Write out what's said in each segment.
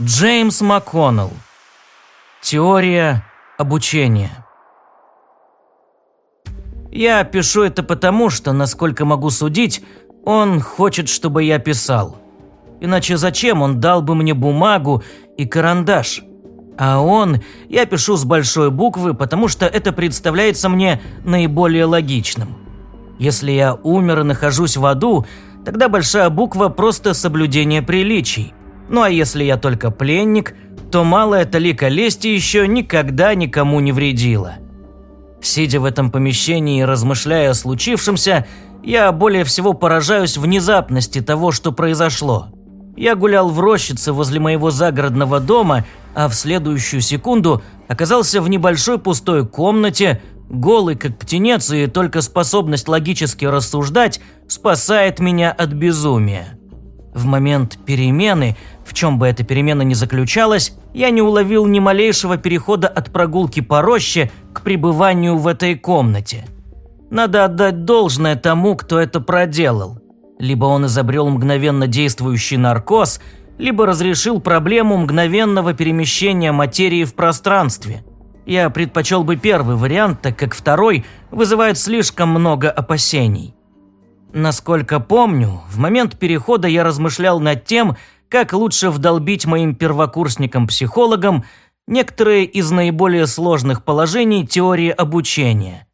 Джеймс МакКоннелл. Теория обучения. Я пишу это потому, что, насколько могу судить, он хочет, чтобы я писал. Иначе зачем он дал бы мне бумагу и карандаш? А он, я пишу с большой буквы, потому что это представляется мне наиболее логичным. Если я умер и нахожусь в аду, тогда большая буква просто соблюдение приличий. Ну а если я только пленник, то малая талика лести еще никогда никому не вредила. Сидя в этом помещении и размышляя о случившемся, я более всего поражаюсь внезапности того, что произошло. Я гулял в рощице возле моего загородного дома, а в следующую секунду оказался в небольшой пустой комнате, голый как птенец, и только способность логически рассуждать спасает меня от безумия. В момент перемены, в чем бы эта перемена ни заключалась, я не уловил ни малейшего перехода от прогулки по роще к пребыванию в этой комнате. Надо отдать должное тому, кто это проделал. Либо он изобрел мгновенно действующий наркоз, либо разрешил проблему мгновенного перемещения материи в пространстве. Я предпочел бы первый вариант, так как второй вызывает слишком много опасений. Насколько помню, в момент перехода я размышлял над тем, как лучше вдолбить моим первокурсникам-психологам некоторые из наиболее сложных положений теории обучения.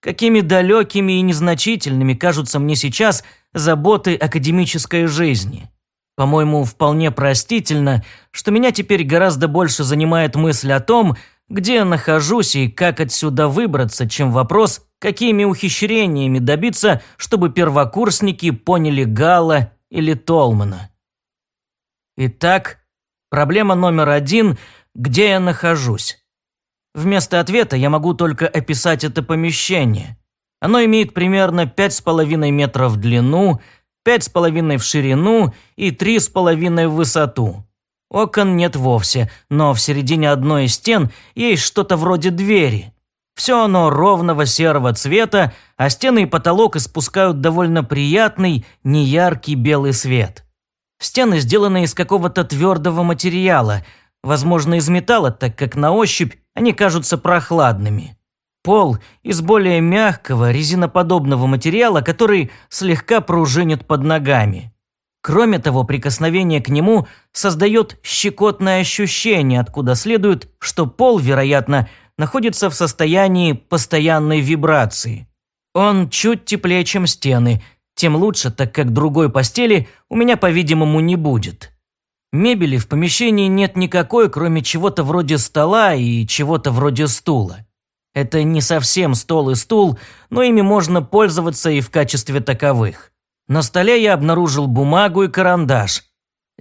Какими далекими и незначительными кажутся мне сейчас заботы академической жизни. По-моему, вполне простительно, что меня теперь гораздо больше занимает мысль о том, где я нахожусь и как отсюда выбраться, чем вопрос, какими ухищрениями добиться, чтобы первокурсники поняли Гала или Толмана. Итак, проблема номер один – где я нахожусь? Вместо ответа я могу только описать это помещение. Оно имеет примерно 5,5 метров в длину, 5,5 в ширину и 3,5 в высоту. Окон нет вовсе, но в середине одной из стен есть что-то вроде двери. Все оно ровного серого цвета, а стены и потолок испускают довольно приятный, неяркий белый свет. Стены сделаны из какого-то твердого материала, возможно, из металла, так как на ощупь они кажутся прохладными. Пол из более мягкого, резиноподобного материала, который слегка пружинит под ногами. Кроме того, прикосновение к нему создает щекотное ощущение, откуда следует, что пол, вероятно, находится в состоянии постоянной вибрации. Он чуть теплее, чем стены, тем лучше, так как другой постели у меня, по-видимому, не будет. Мебели в помещении нет никакой, кроме чего-то вроде стола и чего-то вроде стула. Это не совсем стол и стул, но ими можно пользоваться и в качестве таковых. На столе я обнаружил бумагу и карандаш.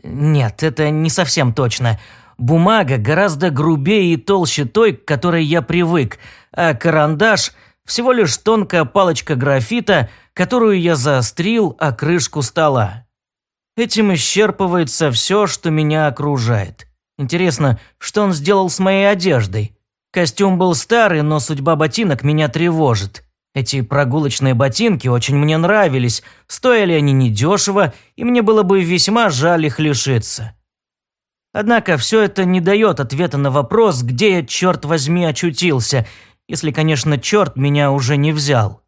Нет, это не совсем точно. Бумага гораздо грубее и толще той, к которой я привык, а карандаш – всего лишь тонкая палочка графита, которую я заострил о крышку стола. Этим исчерпывается все, что меня окружает. Интересно, что он сделал с моей одеждой? Костюм был старый, но судьба ботинок меня тревожит. Эти прогулочные ботинки очень мне нравились, стоили они недешево, и мне было бы весьма жаль их лишиться. Однако все это не дает ответа на вопрос, где я, черт возьми, очутился, если, конечно, черт меня уже не взял.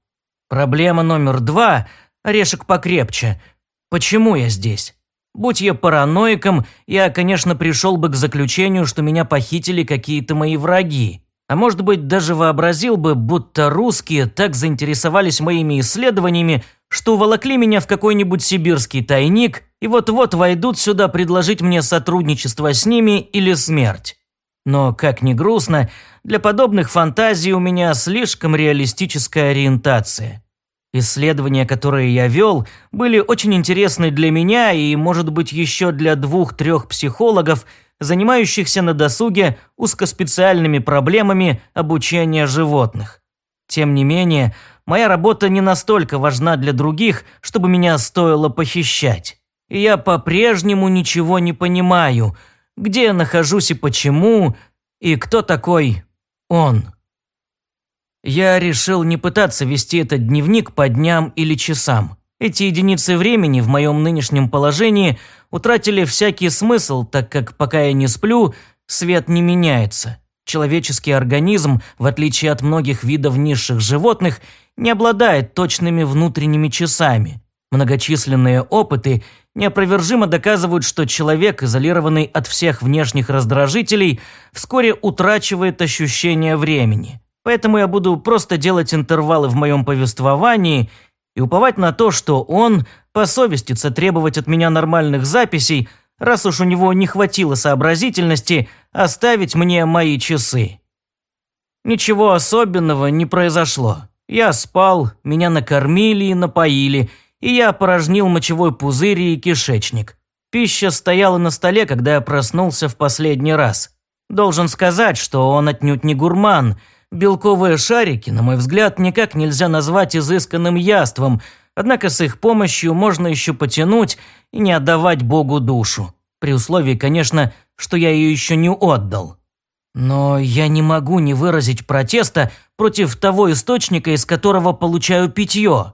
Проблема номер два – орешек покрепче. Почему я здесь? Будь я параноиком, я, конечно, пришел бы к заключению, что меня похитили какие-то мои враги. А может быть, даже вообразил бы, будто русские так заинтересовались моими исследованиями, что уволокли меня в какой-нибудь сибирский тайник и вот-вот войдут сюда предложить мне сотрудничество с ними или смерть. Но, как ни грустно, для подобных фантазий у меня слишком реалистическая ориентация. Исследования, которые я вел, были очень интересны для меня и, может быть, еще для двух-трех психологов, занимающихся на досуге узкоспециальными проблемами обучения животных. Тем не менее, моя работа не настолько важна для других, чтобы меня стоило похищать. И я по-прежнему ничего не понимаю, где я нахожусь и почему, и кто такой он. Я решил не пытаться вести этот дневник по дням или часам. Эти единицы времени в моем нынешнем положении утратили всякий смысл, так как пока я не сплю, свет не меняется. Человеческий организм, в отличие от многих видов низших животных, не обладает точными внутренними часами. Многочисленные опыты неопровержимо доказывают, что человек, изолированный от всех внешних раздражителей, вскоре утрачивает ощущение времени. Поэтому я буду просто делать интервалы в моем повествовании и уповать на то, что он посовестится требовать от меня нормальных записей, раз уж у него не хватило сообразительности оставить мне мои часы. Ничего особенного не произошло. Я спал, меня накормили и напоили – и я опорожнил мочевой пузырь и кишечник. Пища стояла на столе, когда я проснулся в последний раз. Должен сказать, что он отнюдь не гурман. Белковые шарики, на мой взгляд, никак нельзя назвать изысканным яством, однако с их помощью можно еще потянуть и не отдавать Богу душу. При условии, конечно, что я ее еще не отдал. Но я не могу не выразить протеста против того источника, из которого получаю питье.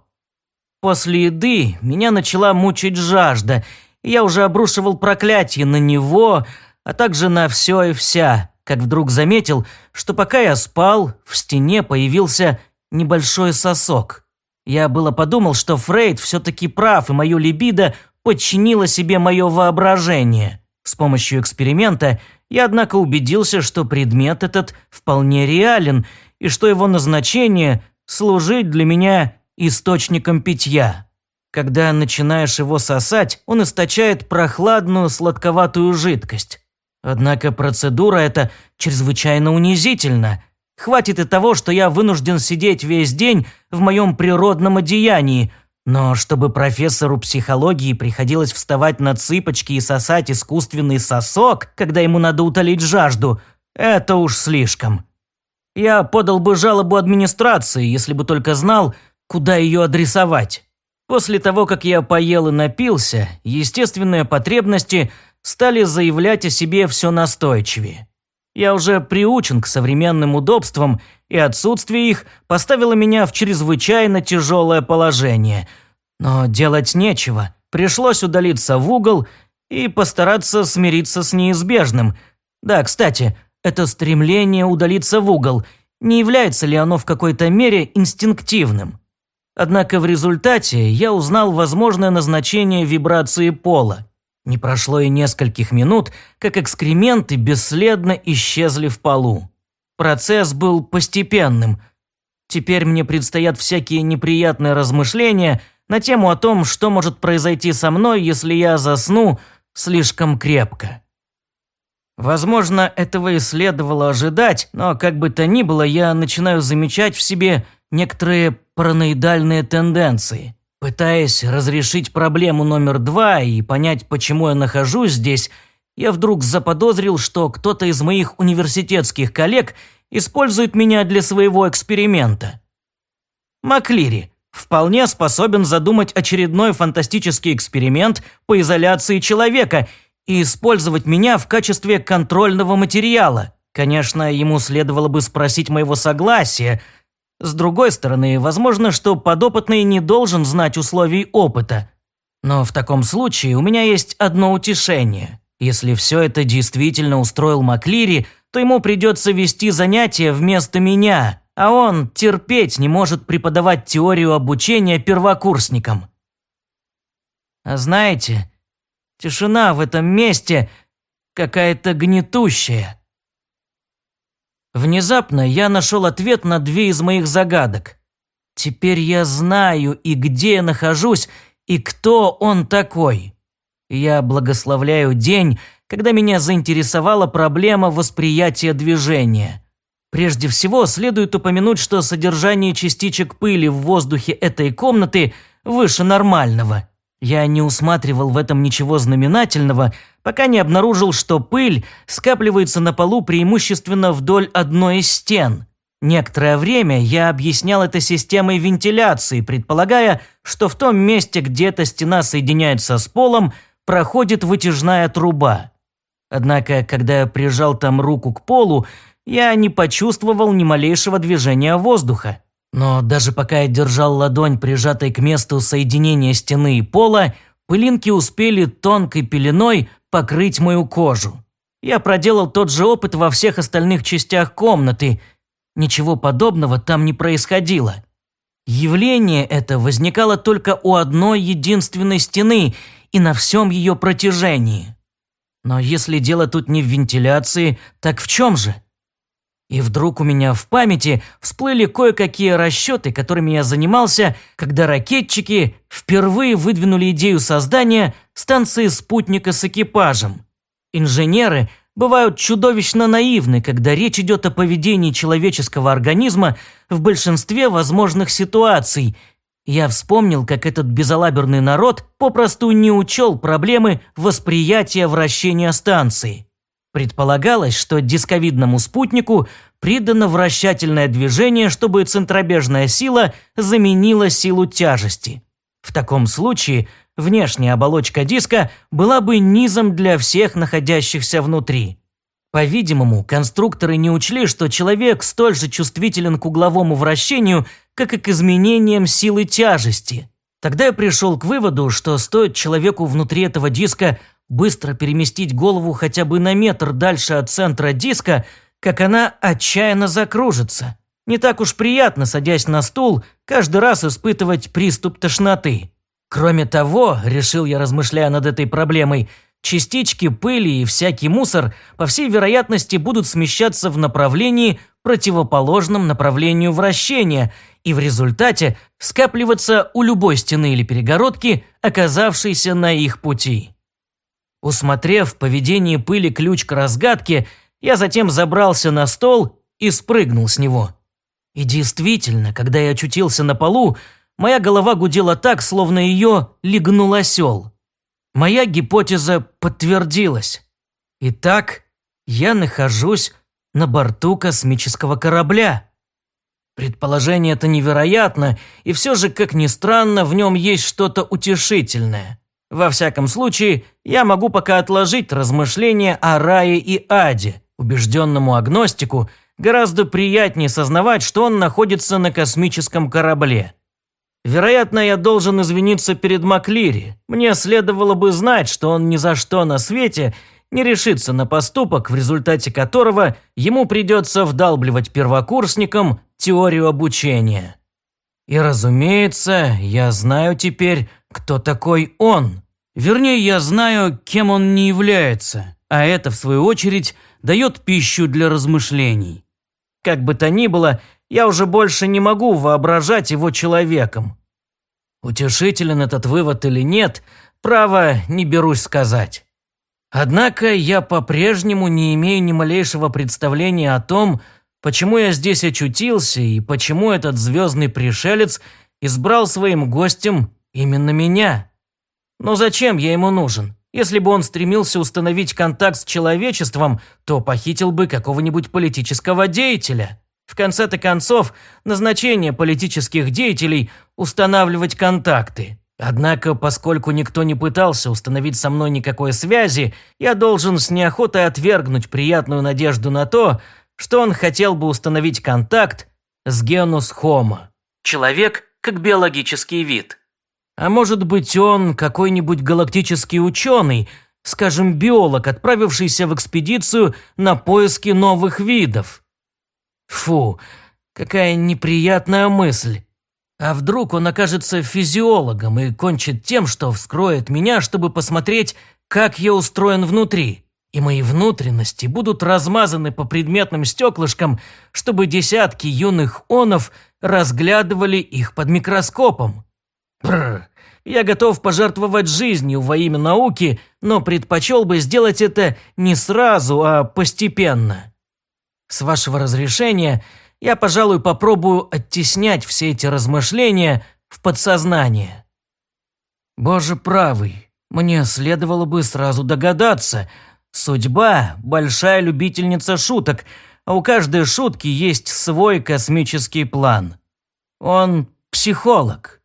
После еды меня начала мучить жажда, и я уже обрушивал проклятие на него, а также на все и вся, как вдруг заметил, что пока я спал, в стене появился небольшой сосок. Я было подумал, что Фрейд все-таки прав, и мое либидо подчинило себе мое воображение. С помощью эксперимента я, однако, убедился, что предмет этот вполне реален, и что его назначение – служить для меня источником питья. Когда начинаешь его сосать, он источает прохладную сладковатую жидкость. Однако процедура эта чрезвычайно унизительна. Хватит и того, что я вынужден сидеть весь день в моем природном одеянии, но чтобы профессору психологии приходилось вставать на цыпочки и сосать искусственный сосок, когда ему надо утолить жажду, это уж слишком. Я подал бы жалобу администрации, если бы только знал, куда ее адресовать. После того, как я поел и напился, естественные потребности стали заявлять о себе все настойчивее. Я уже приучен к современным удобствам, и отсутствие их поставило меня в чрезвычайно тяжелое положение. Но делать нечего, пришлось удалиться в угол и постараться смириться с неизбежным. Да, кстати, это стремление удалиться в угол, не является ли оно в какой-то мере инстинктивным? Однако в результате я узнал возможное назначение вибрации пола. Не прошло и нескольких минут, как экскременты бесследно исчезли в полу. Процесс был постепенным. Теперь мне предстоят всякие неприятные размышления на тему о том, что может произойти со мной, если я засну слишком крепко. Возможно, этого и следовало ожидать, но как бы то ни было, я начинаю замечать в себе некоторые параноидальные тенденции. Пытаясь разрешить проблему номер два и понять, почему я нахожусь здесь, я вдруг заподозрил, что кто-то из моих университетских коллег использует меня для своего эксперимента. Маклири вполне способен задумать очередной фантастический эксперимент по изоляции человека и использовать меня в качестве контрольного материала. Конечно, ему следовало бы спросить моего согласия – с другой стороны, возможно, что подопытный не должен знать условий опыта. Но в таком случае у меня есть одно утешение. Если все это действительно устроил Маклири, то ему придется вести занятия вместо меня, а он терпеть не может преподавать теорию обучения первокурсникам. А знаете, тишина в этом месте какая-то гнетущая. Внезапно я нашел ответ на две из моих загадок. Теперь я знаю и где я нахожусь, и кто он такой. Я благословляю день, когда меня заинтересовала проблема восприятия движения. Прежде всего, следует упомянуть, что содержание частичек пыли в воздухе этой комнаты выше нормального – я не усматривал в этом ничего знаменательного, пока не обнаружил, что пыль скапливается на полу преимущественно вдоль одной из стен. Некоторое время я объяснял это системой вентиляции, предполагая, что в том месте, где эта стена соединяется с полом, проходит вытяжная труба. Однако, когда я прижал там руку к полу, я не почувствовал ни малейшего движения воздуха. Но даже пока я держал ладонь, прижатой к месту соединения стены и пола, пылинки успели тонкой пеленой покрыть мою кожу. Я проделал тот же опыт во всех остальных частях комнаты. Ничего подобного там не происходило. Явление это возникало только у одной единственной стены и на всем ее протяжении. Но если дело тут не в вентиляции, так в чем же? И вдруг у меня в памяти всплыли кое-какие расчеты, которыми я занимался, когда ракетчики впервые выдвинули идею создания станции спутника с экипажем. Инженеры бывают чудовищно наивны, когда речь идет о поведении человеческого организма в большинстве возможных ситуаций. Я вспомнил, как этот безалаберный народ попросту не учел проблемы восприятия вращения станции. Предполагалось, что дисковидному спутнику придано вращательное движение, чтобы центробежная сила заменила силу тяжести. В таком случае внешняя оболочка диска была бы низом для всех находящихся внутри. По-видимому, конструкторы не учли, что человек столь же чувствителен к угловому вращению, как и к изменениям силы тяжести. Тогда я пришел к выводу, что стоит человеку внутри этого диска быстро переместить голову хотя бы на метр дальше от центра диска, как она отчаянно закружится. Не так уж приятно, садясь на стул, каждый раз испытывать приступ тошноты. Кроме того, решил я, размышляя над этой проблемой, частички пыли и всякий мусор, по всей вероятности, будут смещаться в направлении, противоположном направлению вращения, и в результате скапливаться у любой стены или перегородки, оказавшейся на их пути. Усмотрев в поведении пыли ключ к разгадке, я затем забрался на стол и спрыгнул с него. И действительно, когда я очутился на полу, моя голова гудела так, словно ее легнул осел. Моя гипотеза подтвердилась. Итак, я нахожусь на борту космического корабля. Предположение это невероятно, и все же, как ни странно, в нем есть что-то утешительное. Во всяком случае, я могу пока отложить размышления о рае и аде. Убежденному агностику гораздо приятнее сознавать, что он находится на космическом корабле. Вероятно, я должен извиниться перед Маклири. Мне следовало бы знать, что он ни за что на свете не решится на поступок, в результате которого ему придется вдалбливать первокурсникам теорию обучения. И, разумеется, я знаю теперь, кто такой он. Вернее, я знаю, кем он не является, а это, в свою очередь, дает пищу для размышлений. Как бы то ни было, я уже больше не могу воображать его человеком. Утешителен этот вывод или нет, право не берусь сказать. Однако я по-прежнему не имею ни малейшего представления о том, почему я здесь очутился и почему этот звездный пришелец избрал своим гостем именно меня. Но зачем я ему нужен? Если бы он стремился установить контакт с человечеством, то похитил бы какого-нибудь политического деятеля. В конце-то концов, назначение политических деятелей – устанавливать контакты. Однако, поскольку никто не пытался установить со мной никакой связи, я должен с неохотой отвергнуть приятную надежду на то, что он хотел бы установить контакт с генус хомо. Человек как биологический вид – а может быть, он какой-нибудь галактический ученый, скажем, биолог, отправившийся в экспедицию на поиски новых видов? Фу, какая неприятная мысль. А вдруг он окажется физиологом и кончит тем, что вскроет меня, чтобы посмотреть, как я устроен внутри, и мои внутренности будут размазаны по предметным стеклышкам, чтобы десятки юных онов разглядывали их под микроскопом. Бррр. Я готов пожертвовать жизнью во имя науки, но предпочел бы сделать это не сразу, а постепенно. С вашего разрешения, я, пожалуй, попробую оттеснять все эти размышления в подсознание. Боже правый, мне следовало бы сразу догадаться. Судьба – большая любительница шуток, а у каждой шутки есть свой космический план. Он психолог.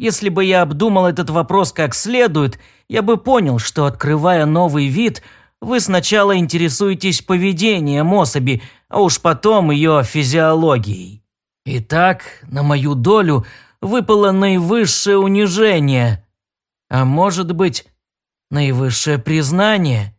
Если бы я обдумал этот вопрос как следует, я бы понял, что, открывая новый вид, вы сначала интересуетесь поведением особи, а уж потом ее физиологией. Итак, на мою долю выпало наивысшее унижение, а может быть, наивысшее признание.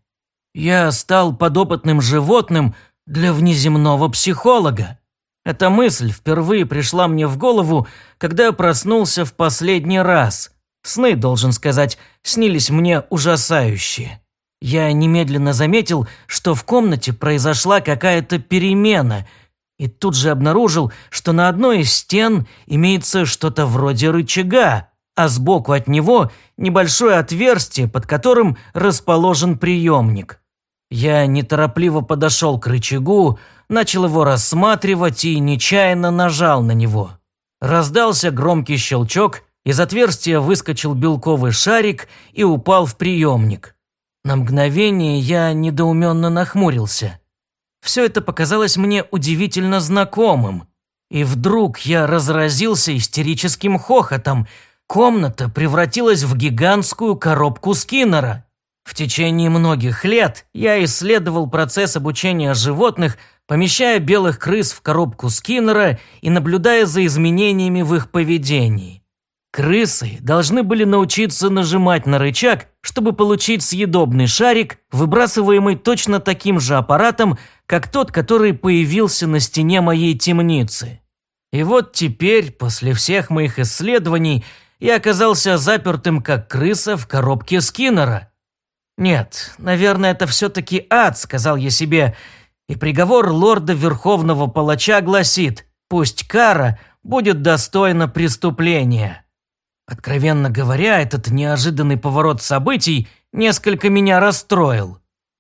Я стал подопытным животным для внеземного психолога. Эта мысль впервые пришла мне в голову, когда я проснулся в последний раз. Сны, должен сказать, снились мне ужасающие. Я немедленно заметил, что в комнате произошла какая-то перемена, и тут же обнаружил, что на одной из стен имеется что-то вроде рычага, а сбоку от него небольшое отверстие, под которым расположен приемник. Я неторопливо подошел к рычагу, начал его рассматривать и нечаянно нажал на него. Раздался громкий щелчок, из отверстия выскочил белковый шарик и упал в приемник. На мгновение я недоуменно нахмурился. Все это показалось мне удивительно знакомым. И вдруг я разразился истерическим хохотом. Комната превратилась в гигантскую коробку Скиннера. В течение многих лет я исследовал процесс обучения животных, помещая белых крыс в коробку Скиннера и наблюдая за изменениями в их поведении. Крысы должны были научиться нажимать на рычаг, чтобы получить съедобный шарик, выбрасываемый точно таким же аппаратом, как тот, который появился на стене моей темницы. И вот теперь, после всех моих исследований, я оказался запертым как крыса в коробке Скиннера – «Нет, наверное, это все-таки ад», – сказал я себе. И приговор лорда Верховного Палача гласит «Пусть кара будет достойна преступления». Откровенно говоря, этот неожиданный поворот событий несколько меня расстроил.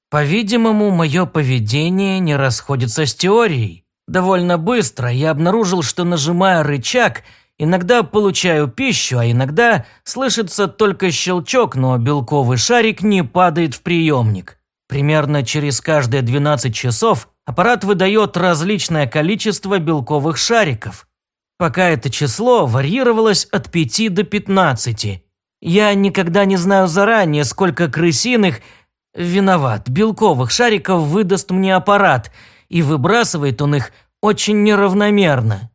По-видимому, мое поведение не расходится с теорией. Довольно быстро я обнаружил, что нажимая рычаг – Иногда получаю пищу, а иногда слышится только щелчок, но белковый шарик не падает в приемник. Примерно через каждые 12 часов аппарат выдает различное количество белковых шариков. Пока это число варьировалось от 5 до 15. Я никогда не знаю заранее, сколько крысиных, виноват, белковых шариков выдаст мне аппарат, и выбрасывает он их очень неравномерно.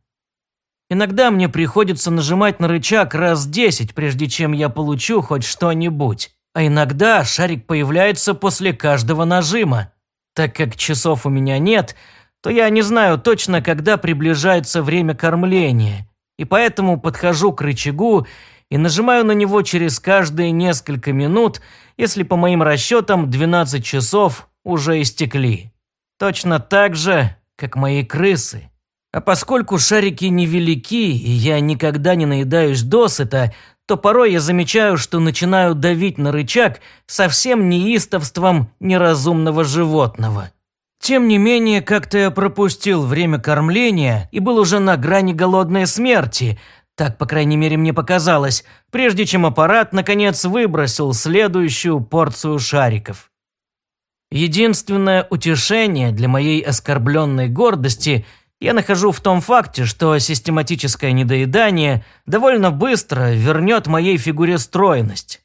Иногда мне приходится нажимать на рычаг раз десять, прежде чем я получу хоть что-нибудь. А иногда шарик появляется после каждого нажима. Так как часов у меня нет, то я не знаю точно, когда приближается время кормления. И поэтому подхожу к рычагу и нажимаю на него через каждые несколько минут, если по моим расчетам 12 часов уже истекли. Точно так же, как мои крысы. А поскольку шарики невелики, и я никогда не наедаюсь досыта, то порой я замечаю, что начинаю давить на рычаг совсем неистовством неразумного животного. Тем не менее, как-то я пропустил время кормления и был уже на грани голодной смерти, так, по крайней мере, мне показалось, прежде чем аппарат, наконец, выбросил следующую порцию шариков. Единственное утешение для моей оскорбленной гордости – я нахожу в том факте, что систематическое недоедание довольно быстро вернет моей фигуре стройность.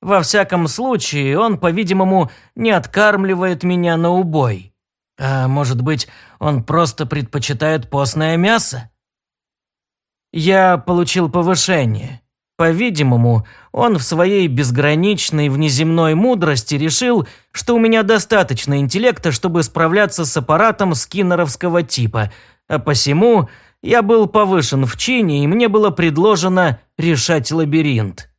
Во всяком случае, он, по-видимому, не откармливает меня на убой. А может быть, он просто предпочитает постное мясо? Я получил повышение. По-видимому, он в своей безграничной внеземной мудрости решил, что у меня достаточно интеллекта, чтобы справляться с аппаратом скиннеровского типа – а посему я был повышен в чине, и мне было предложено решать лабиринт.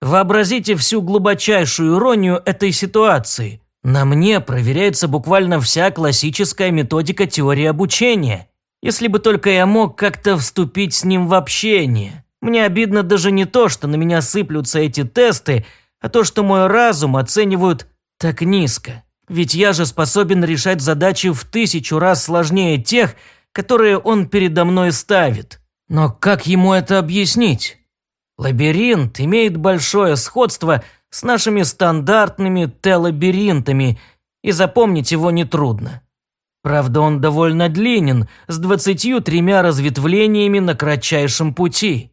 Вообразите всю глубочайшую иронию этой ситуации. На мне проверяется буквально вся классическая методика теории обучения. Если бы только я мог как-то вступить с ним в общение. Мне обидно даже не то, что на меня сыплются эти тесты, а то, что мой разум оценивают так низко. Ведь я же способен решать задачи в тысячу раз сложнее тех, которые он передо мной ставит. Но как ему это объяснить? Лабиринт имеет большое сходство с нашими стандартными Т-лабиринтами, и запомнить его нетрудно. Правда, он довольно длинен, с двадцатью тремя разветвлениями на кратчайшем пути.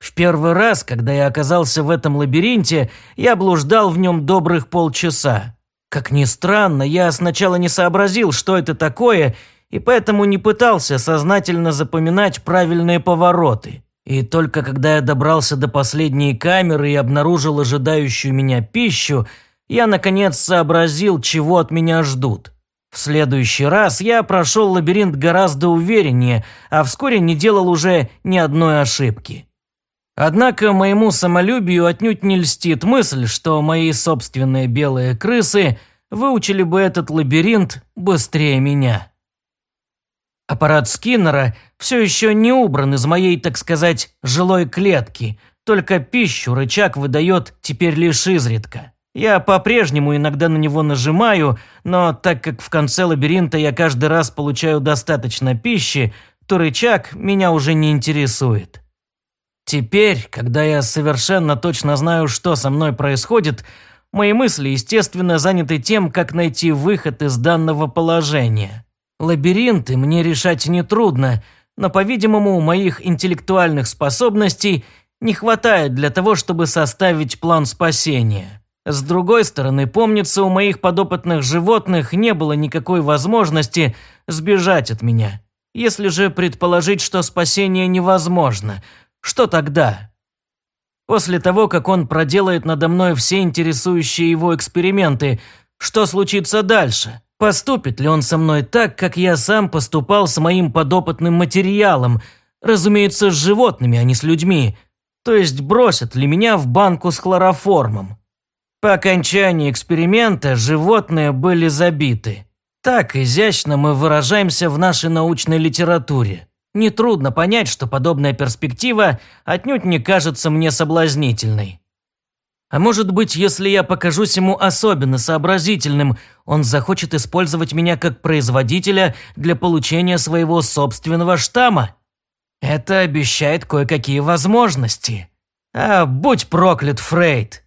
В первый раз, когда я оказался в этом лабиринте, я блуждал в нем добрых полчаса. Как ни странно, я сначала не сообразил, что это такое, и поэтому не пытался сознательно запоминать правильные повороты. И только когда я добрался до последней камеры и обнаружил ожидающую меня пищу, я наконец сообразил, чего от меня ждут. В следующий раз я прошел лабиринт гораздо увереннее, а вскоре не делал уже ни одной ошибки. Однако моему самолюбию отнюдь не льстит мысль, что мои собственные белые крысы выучили бы этот лабиринт быстрее меня. Аппарат Скиннера все еще не убран из моей, так сказать, жилой клетки, только пищу рычаг выдает теперь лишь изредка. Я по-прежнему иногда на него нажимаю, но так как в конце лабиринта я каждый раз получаю достаточно пищи, то рычаг меня уже не интересует. Теперь, когда я совершенно точно знаю, что со мной происходит, мои мысли, естественно, заняты тем, как найти выход из данного положения. Лабиринты мне решать нетрудно, но, по-видимому, моих интеллектуальных способностей не хватает для того, чтобы составить план спасения. С другой стороны, помнится, у моих подопытных животных не было никакой возможности сбежать от меня. Если же предположить, что спасение невозможно, что тогда? После того, как он проделает надо мной все интересующие его эксперименты, что случится дальше? Поступит ли он со мной так, как я сам поступал с моим подопытным материалом, разумеется, с животными, а не с людьми, то есть бросят ли меня в банку с хлороформом? По окончании эксперимента животные были забиты. Так изящно мы выражаемся в нашей научной литературе. Нетрудно понять, что подобная перспектива отнюдь не кажется мне соблазнительной. А может быть, если я покажусь ему особенно сообразительным, он захочет использовать меня как производителя для получения своего собственного штамма? Это обещает кое-какие возможности. А будь проклят, Фрейд.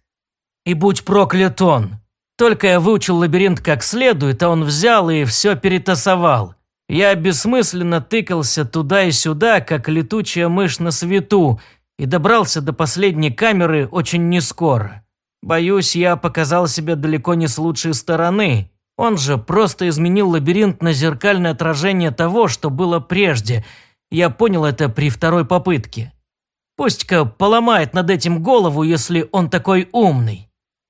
И будь проклят он. Только я выучил лабиринт как следует, а он взял и все перетасовал. Я бессмысленно тыкался туда и сюда, как летучая мышь на свету, и добрался до последней камеры очень нескоро. Боюсь, я показал себя далеко не с лучшей стороны. Он же просто изменил лабиринт на зеркальное отражение того, что было прежде. Я понял это при второй попытке. Пусть-ка поломает над этим голову, если он такой умный.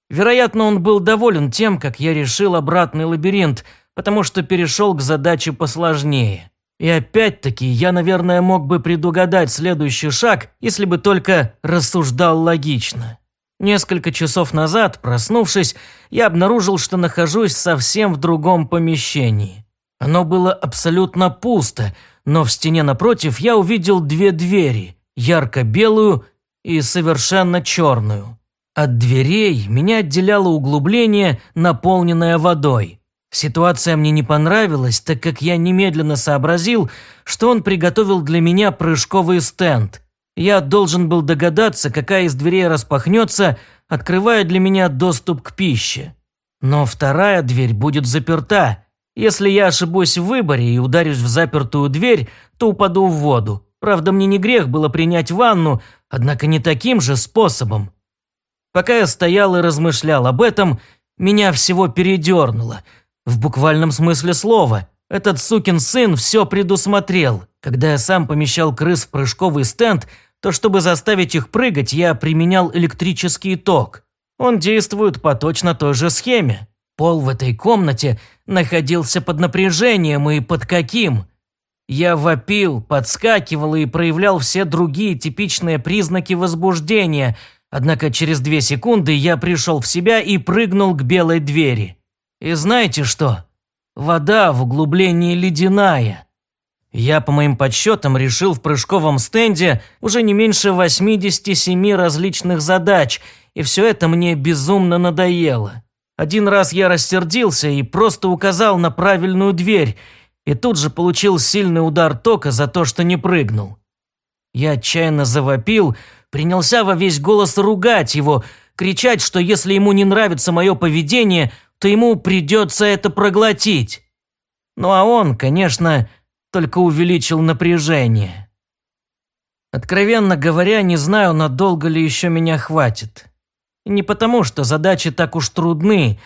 Вероятно, он был доволен тем, как я решил обратный лабиринт, потому что перешел к задаче посложнее. И опять-таки, я, наверное, мог бы предугадать следующий шаг, если бы только рассуждал логично. Несколько часов назад, проснувшись, я обнаружил, что нахожусь совсем в другом помещении. Оно было абсолютно пусто, но в стене напротив я увидел две двери, ярко-белую и совершенно черную. От дверей меня отделяло углубление, наполненное водой. Ситуация мне не понравилась, так как я немедленно сообразил, что он приготовил для меня прыжковый стенд. Я должен был догадаться, какая из дверей распахнется, открывая для меня доступ к пище. Но вторая дверь будет заперта. Если я ошибусь в выборе и ударюсь в запертую дверь, то упаду в воду. Правда, мне не грех было принять ванну, однако не таким же способом. Пока я стоял и размышлял об этом, меня всего передернуло – в буквальном смысле слова. Этот сукин сын все предусмотрел. Когда я сам помещал крыс в прыжковый стенд, то чтобы заставить их прыгать, я применял электрический ток. Он действует по точно той же схеме. Пол в этой комнате находился под напряжением и под каким. Я вопил, подскакивал и проявлял все другие типичные признаки возбуждения, однако через две секунды я пришел в себя и прыгнул к белой двери. И знаете что? Вода в углублении ледяная. Я, по моим подсчетам, решил в прыжковом стенде уже не меньше 87 различных задач, и все это мне безумно надоело. Один раз я рассердился и просто указал на правильную дверь, и тут же получил сильный удар тока за то, что не прыгнул. Я отчаянно завопил, принялся во весь голос ругать его, кричать, что если ему не нравится мое поведение – то ему придется это проглотить. Ну а он, конечно, только увеличил напряжение. Откровенно говоря, не знаю, надолго ли еще меня хватит. И не потому, что задачи так уж трудны.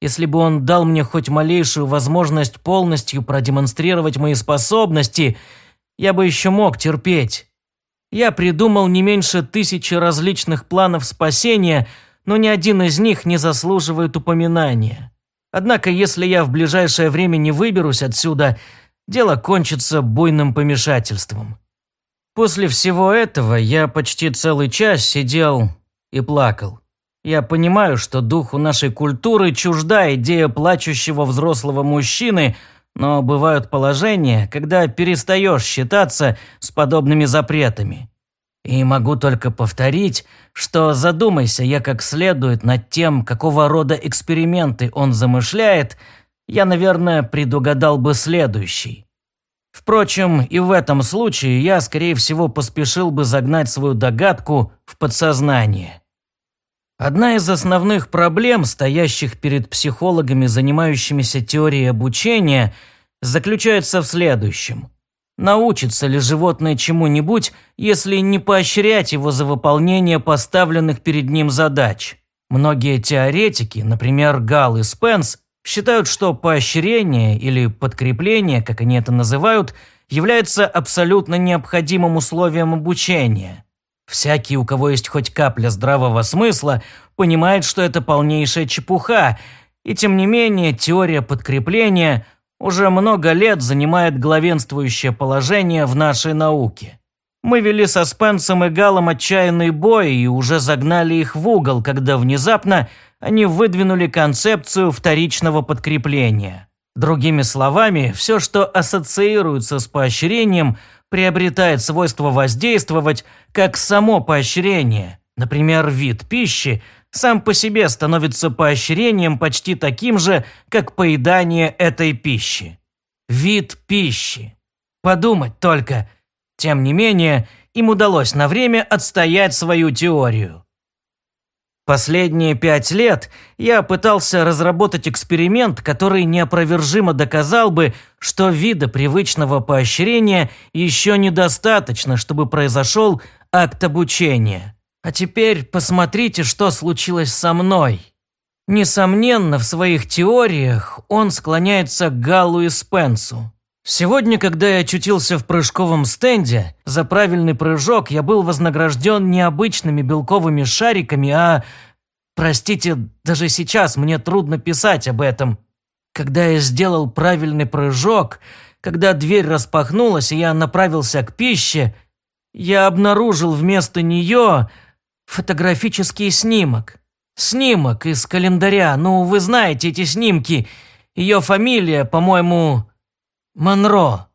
Если бы он дал мне хоть малейшую возможность полностью продемонстрировать мои способности, я бы еще мог терпеть. Я придумал не меньше тысячи различных планов спасения, но ни один из них не заслуживает упоминания. Однако, если я в ближайшее время не выберусь отсюда, дело кончится буйным помешательством. После всего этого я почти целый час сидел и плакал. Я понимаю, что духу нашей культуры чужда идея плачущего взрослого мужчины, но бывают положения, когда перестаешь считаться с подобными запретами. И могу только повторить, что задумайся я как следует над тем, какого рода эксперименты он замышляет, я, наверное, предугадал бы следующий. Впрочем, и в этом случае я, скорее всего, поспешил бы загнать свою догадку в подсознание. Одна из основных проблем, стоящих перед психологами, занимающимися теорией обучения, заключается в следующем. Научится ли животное чему-нибудь, если не поощрять его за выполнение поставленных перед ним задач? Многие теоретики, например, Гал и Спенс, считают, что поощрение или подкрепление, как они это называют, является абсолютно необходимым условием обучения. Всякий, у кого есть хоть капля здравого смысла, понимает, что это полнейшая чепуха, и тем не менее теория подкрепления уже много лет занимает главенствующее положение в нашей науке. Мы вели со Спенсом и Галом отчаянный бой и уже загнали их в угол, когда внезапно они выдвинули концепцию вторичного подкрепления. Другими словами, все, что ассоциируется с поощрением, приобретает свойство воздействовать как само поощрение. Например, вид пищи сам по себе становится поощрением почти таким же, как поедание этой пищи. Вид пищи. Подумать только. Тем не менее, им удалось на время отстоять свою теорию. Последние пять лет я пытался разработать эксперимент, который неопровержимо доказал бы, что вида привычного поощрения еще недостаточно, чтобы произошел акт обучения. А теперь посмотрите, что случилось со мной. Несомненно, в своих теориях он склоняется к Галлу и Спенсу. Сегодня, когда я очутился в прыжковом стенде, за правильный прыжок я был вознагражден не обычными белковыми шариками, а... Простите, даже сейчас мне трудно писать об этом. Когда я сделал правильный прыжок, когда дверь распахнулась и я направился к пище, я обнаружил вместо нее фотографический снимок. Снимок из календаря, ну вы знаете эти снимки. Ее фамилия, по-моему, Монро.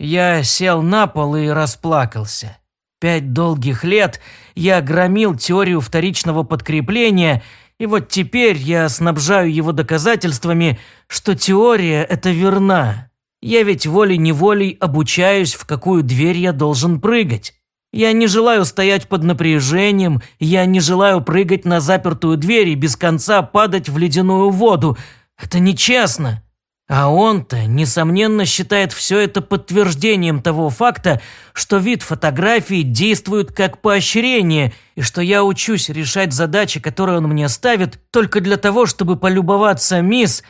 Я сел на пол и расплакался. Пять долгих лет я громил теорию вторичного подкрепления, и вот теперь я снабжаю его доказательствами, что теория эта верна. Я ведь волей-неволей обучаюсь, в какую дверь я должен прыгать. Я не желаю стоять под напряжением, я не желаю прыгать на запертую дверь и без конца падать в ледяную воду. Это нечестно. А он-то, несомненно, считает все это подтверждением того факта, что вид фотографии действует как поощрение, и что я учусь решать задачи, которые он мне ставит, только для того, чтобы полюбоваться мисс,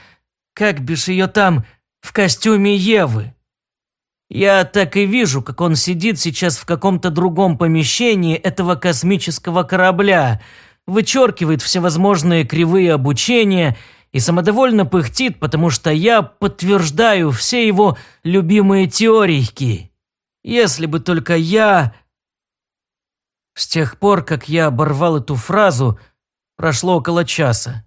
как бишь ее там, в костюме Евы. Я так и вижу, как он сидит сейчас в каком-то другом помещении этого космического корабля, вычеркивает всевозможные кривые обучения – и самодовольно пыхтит, потому что я подтверждаю все его любимые теорийки. Если бы только я... С тех пор, как я оборвал эту фразу, прошло около часа.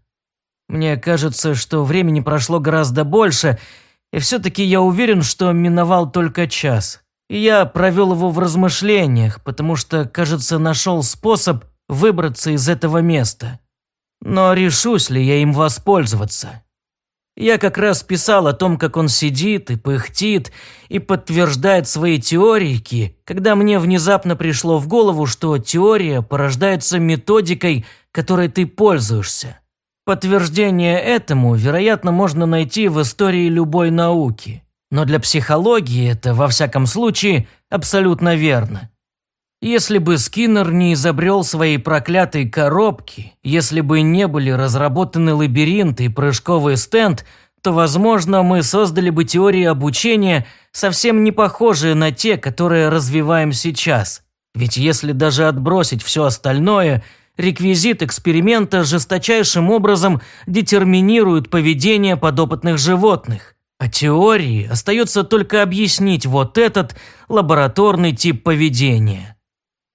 Мне кажется, что времени прошло гораздо больше, и все-таки я уверен, что миновал только час. И я провел его в размышлениях, потому что, кажется, нашел способ выбраться из этого места. Но решусь ли я им воспользоваться? Я как раз писал о том, как он сидит и пыхтит, и подтверждает свои теории, когда мне внезапно пришло в голову, что теория порождается методикой, которой ты пользуешься. Подтверждение этому, вероятно, можно найти в истории любой науки. Но для психологии это, во всяком случае, абсолютно верно. Если бы Скиннер не изобрел своей проклятой коробки, если бы не были разработаны лабиринты и прыжковый стенд, то, возможно, мы создали бы теории обучения, совсем не похожие на те, которые развиваем сейчас. Ведь если даже отбросить все остальное, реквизит эксперимента жесточайшим образом детерминирует поведение подопытных животных. А теории остается только объяснить вот этот лабораторный тип поведения.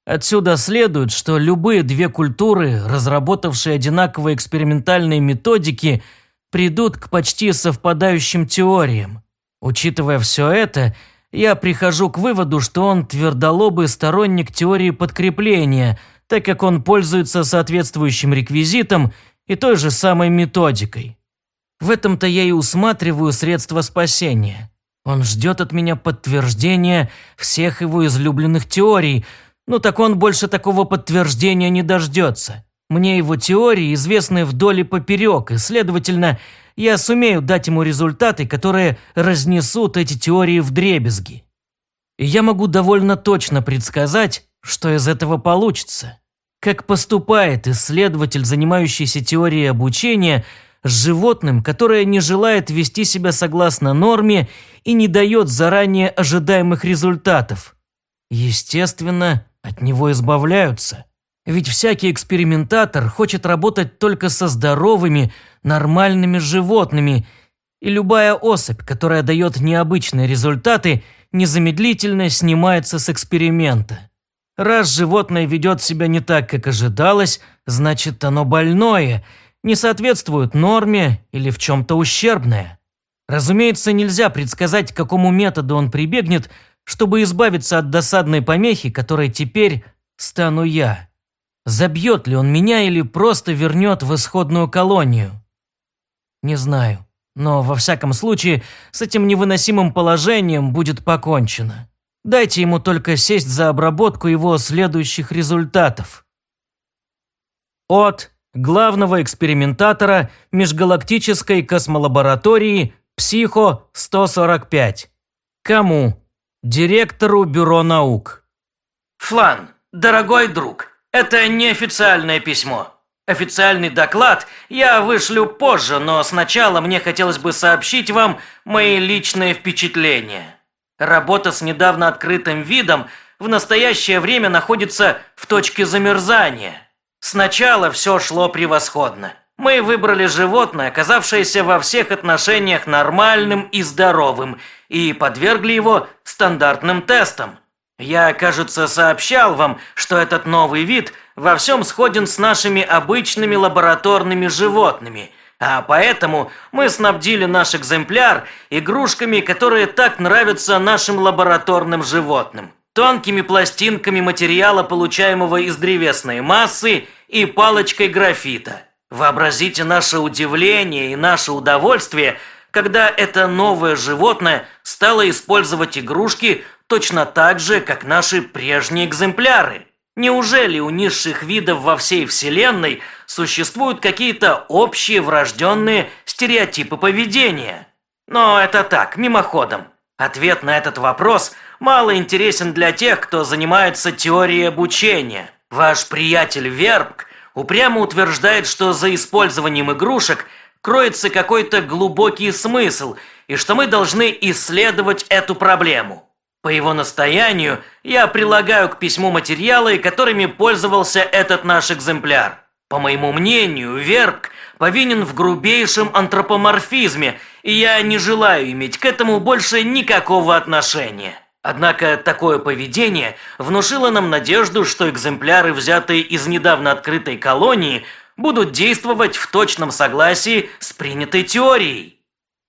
Отсюда следует, что любые две культуры, разработавшие одинаковые экспериментальные методики, придут к почти совпадающим теориям. Учитывая все это, я прихожу к выводу, что он твердолобый сторонник теории подкрепления, так как он пользуется соответствующим реквизитом и той же самой методикой. В этом-то я и усматриваю средства спасения. Он ждет от меня подтверждения всех его излюбленных теорий – ну так он больше такого подтверждения не дождется. Мне его теории известны вдоль и поперек, и, следовательно, я сумею дать ему результаты, которые разнесут эти теории в дребезги. И я могу довольно точно предсказать, что из этого получится. Как поступает исследователь, занимающийся теорией обучения, с животным, которое не желает вести себя согласно норме и не дает заранее ожидаемых результатов. Естественно, от него избавляются. Ведь всякий экспериментатор хочет работать только со здоровыми, нормальными животными, и любая особь, которая дает необычные результаты, незамедлительно снимается с эксперимента. Раз животное ведет себя не так, как ожидалось, значит оно больное, не соответствует норме или в чем-то ущербное. Разумеется, нельзя предсказать, к какому методу он прибегнет, чтобы избавиться от досадной помехи, которой теперь стану я. Забьет ли он меня или просто вернет в исходную колонию? Не знаю, но во всяком случае с этим невыносимым положением будет покончено. Дайте ему только сесть за обработку его следующих результатов. От главного экспериментатора межгалактической космолаборатории Психо-145. Кому? Директору Бюро наук. Флан, дорогой друг, это неофициальное письмо. Официальный доклад я вышлю позже, но сначала мне хотелось бы сообщить вам мои личные впечатления. Работа с недавно открытым видом в настоящее время находится в точке замерзания. Сначала все шло превосходно. Мы выбрали животное, оказавшееся во всех отношениях нормальным и здоровым, и подвергли его стандартным тестам. Я, кажется, сообщал вам, что этот новый вид во всем сходен с нашими обычными лабораторными животными, а поэтому мы снабдили наш экземпляр игрушками, которые так нравятся нашим лабораторным животным. Тонкими пластинками материала, получаемого из древесной массы, и палочкой графита. Вообразите наше удивление и наше удовольствие, когда это новое животное стало использовать игрушки точно так же, как наши прежние экземпляры. Неужели у низших видов во всей Вселенной существуют какие-то общие врожденные стереотипы поведения? Но это так, мимоходом. Ответ на этот вопрос мало интересен для тех, кто занимается теорией обучения. Ваш приятель Вербк упрямо утверждает, что за использованием игрушек кроется какой-то глубокий смысл, и что мы должны исследовать эту проблему. По его настоянию я прилагаю к письму материалы, которыми пользовался этот наш экземпляр. По моему мнению, Вербк повинен в грубейшем антропоморфизме, и я не желаю иметь к этому больше никакого отношения. Однако такое поведение внушило нам надежду, что экземпляры, взятые из недавно открытой колонии, будут действовать в точном согласии с принятой теорией.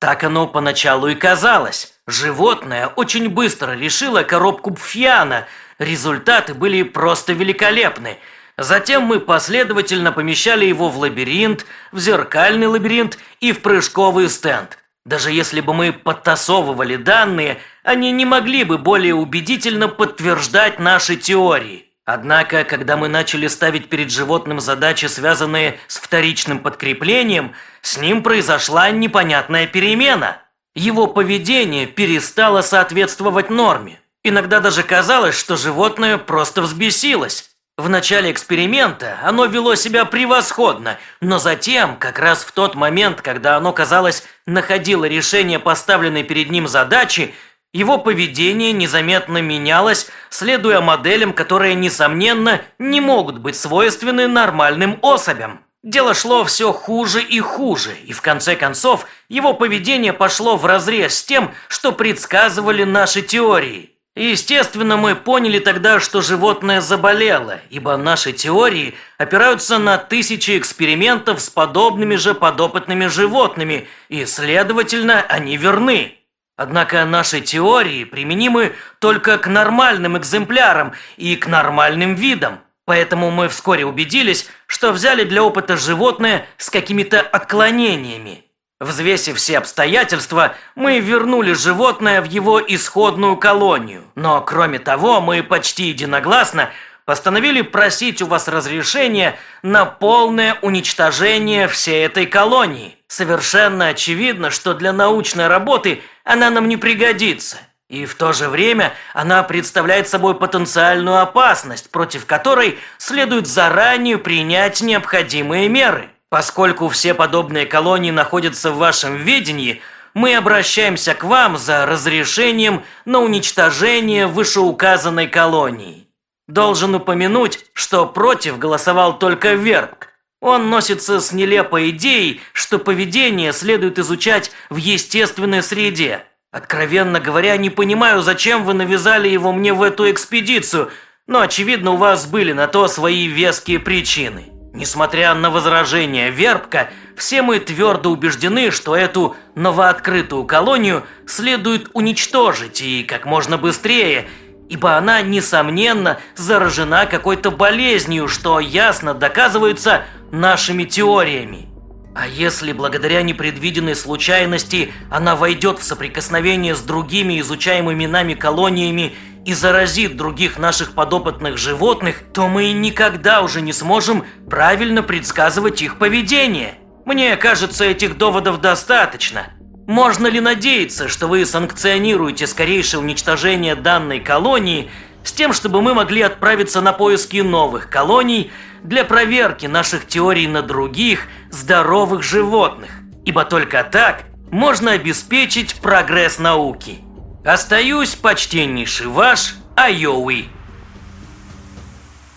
Так оно поначалу и казалось. Животное очень быстро решило коробку Пфьяна. Результаты были просто великолепны. Затем мы последовательно помещали его в лабиринт, в зеркальный лабиринт и в прыжковый стенд. Даже если бы мы подтасовывали данные, они не могли бы более убедительно подтверждать наши теории. Однако, когда мы начали ставить перед животным задачи, связанные с вторичным подкреплением, с ним произошла непонятная перемена. Его поведение перестало соответствовать норме. Иногда даже казалось, что животное просто взбесилось. В начале эксперимента оно вело себя превосходно, но затем, как раз в тот момент, когда оно, казалось, находило решение поставленной перед ним задачи, его поведение незаметно менялось, следуя моделям, которые, несомненно, не могут быть свойственны нормальным особям. Дело шло все хуже и хуже, и в конце концов его поведение пошло вразрез с тем, что предсказывали наши теории. Естественно, мы поняли тогда, что животное заболело, ибо наши теории опираются на тысячи экспериментов с подобными же подопытными животными, и, следовательно, они верны. Однако наши теории применимы только к нормальным экземплярам и к нормальным видам. Поэтому мы вскоре убедились, что взяли для опыта животное с какими-то отклонениями. Взвесив все обстоятельства, мы вернули животное в его исходную колонию. Но кроме того, мы почти единогласно постановили просить у вас разрешения на полное уничтожение всей этой колонии. Совершенно очевидно, что для научной работы она нам не пригодится. И в то же время она представляет собой потенциальную опасность, против которой следует заранее принять необходимые меры. Поскольку все подобные колонии находятся в вашем ведении, мы обращаемся к вам за разрешением на уничтожение вышеуказанной колонии. Должен упомянуть, что против голосовал только Вербк. Он носится с нелепой идеей, что поведение следует изучать в естественной среде. Откровенно говоря, не понимаю, зачем вы навязали его мне в эту экспедицию, но очевидно у вас были на то свои веские причины. Несмотря на возражения Вербка, все мы твердо убеждены, что эту новооткрытую колонию следует уничтожить и как можно быстрее, ибо она, несомненно, заражена какой-то болезнью, что ясно доказывается нашими теориями. А если благодаря непредвиденной случайности она войдет в соприкосновение с другими изучаемыми нами колониями и заразит других наших подопытных животных, то мы никогда уже не сможем правильно предсказывать их поведение. Мне кажется, этих доводов достаточно. Можно ли надеяться, что вы санкционируете скорейшее уничтожение данной колонии с тем, чтобы мы могли отправиться на поиски новых колоний для проверки наших теорий на других здоровых животных? Ибо только так можно обеспечить прогресс науки. Остаюсь, почтеннейший ваш, Айоуи.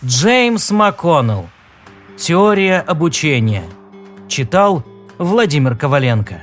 Джеймс МакКоннелл. Теория обучения. Читал Владимир Коваленко.